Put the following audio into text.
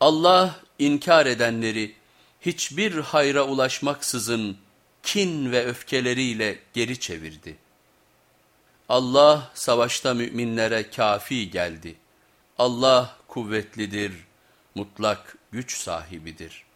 Allah inkar edenleri hiçbir hayra ulaşmaksızın kin ve öfkeleriyle geri çevirdi. Allah savaşta müminlere kafi geldi. Allah kuvvetlidir, mutlak güç sahibidir.''